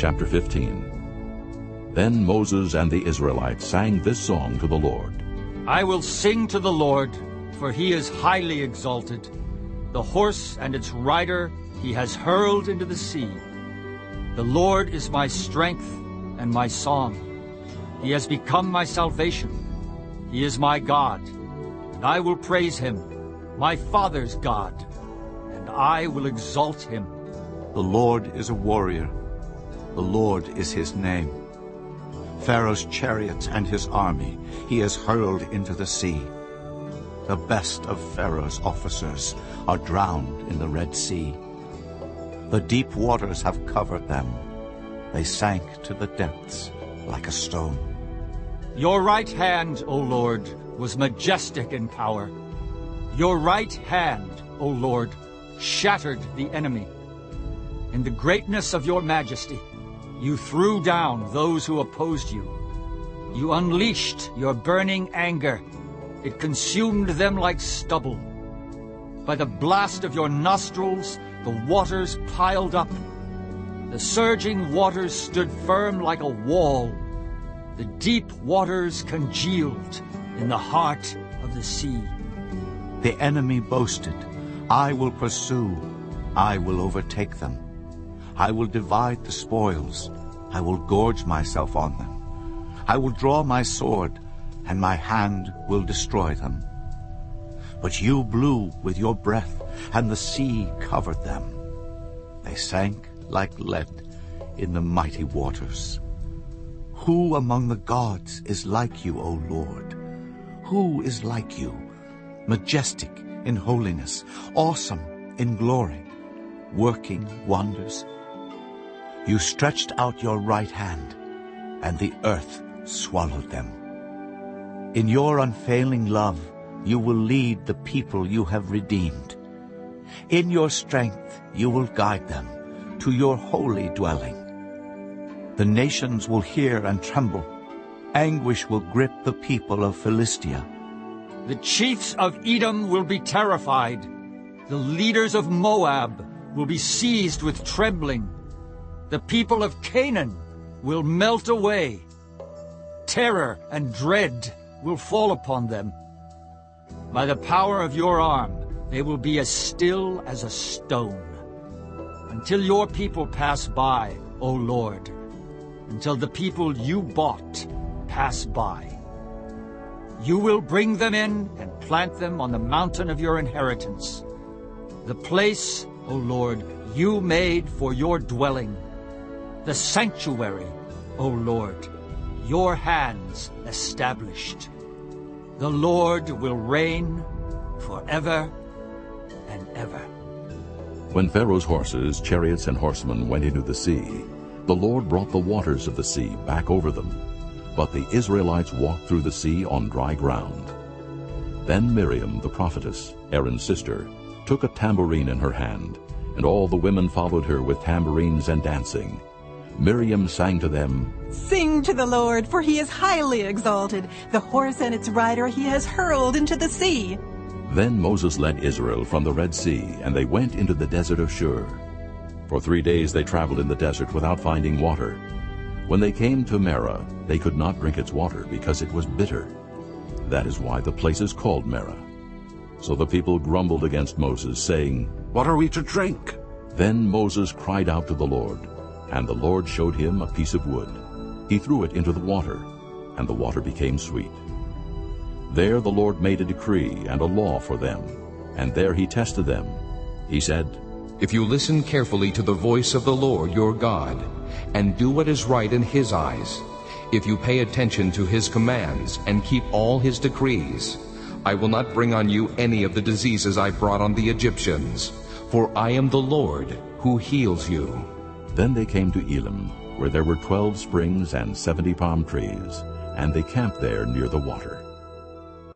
Chapter 15 Then Moses and the Israelites sang this song to the Lord. I will sing to the Lord, for he is highly exalted. The horse and its rider he has hurled into the sea. The Lord is my strength and my song. He has become my salvation. He is my God, and I will praise him, my father's God, and I will exalt him. The Lord is a warrior. The Lord is his name. Pharaoh's chariots and his army he has hurled into the sea. The best of Pharaoh's officers are drowned in the Red Sea. The deep waters have covered them. They sank to the depths like a stone. Your right hand, O Lord, was majestic in power. Your right hand, O Lord, shattered the enemy. In the greatness of your majesty, you threw down those who opposed you. You unleashed your burning anger. It consumed them like stubble. By the blast of your nostrils, the waters piled up. The surging waters stood firm like a wall. The deep waters congealed in the heart of the sea. The enemy boasted, I will pursue, I will overtake them. I will divide the spoils, I will gorge myself on them. I will draw my sword, and my hand will destroy them. But you blew with your breath, and the sea covered them. They sank like lead in the mighty waters. Who among the gods is like you, O Lord? Who is like you, majestic in holiness, awesome in glory, working wonders? You stretched out your right hand, and the earth swallowed them. In your unfailing love, you will lead the people you have redeemed. In your strength, you will guide them to your holy dwelling. The nations will hear and tremble. Anguish will grip the people of Philistia. The chiefs of Edom will be terrified. The leaders of Moab will be seized with trembling. The people of Canaan will melt away. Terror and dread will fall upon them. By the power of your arm, they will be as still as a stone. Until your people pass by, O Lord, until the people you bought pass by. You will bring them in and plant them on the mountain of your inheritance, the place, O Lord, you made for your dwelling, the sanctuary, O Lord, your hands established. The Lord will reign forever and ever. When Pharaoh's horses, chariots, and horsemen went into the sea, the Lord brought the waters of the sea back over them. But the Israelites walked through the sea on dry ground. Then Miriam, the prophetess, Aaron's sister, took a tambourine in her hand, and all the women followed her with tambourines and dancing. Miriam sang to them, Sing to the Lord, for he is highly exalted. The horse and its rider he has hurled into the sea. Then Moses led Israel from the Red Sea, and they went into the desert of Shur. For three days they traveled in the desert without finding water. When they came to Marah, they could not drink its water because it was bitter. That is why the place is called Marah. So the people grumbled against Moses, saying, What are we to drink? Then Moses cried out to the Lord, and the Lord showed him a piece of wood. He threw it into the water, and the water became sweet. There the Lord made a decree and a law for them, and there he tested them. He said, If you listen carefully to the voice of the Lord your God, and do what is right in his eyes, if you pay attention to his commands and keep all his decrees, I will not bring on you any of the diseases I brought on the Egyptians, for I am the Lord who heals you. Then they came to Elim, where there were twelve springs and seventy palm trees, and they camped there near the water.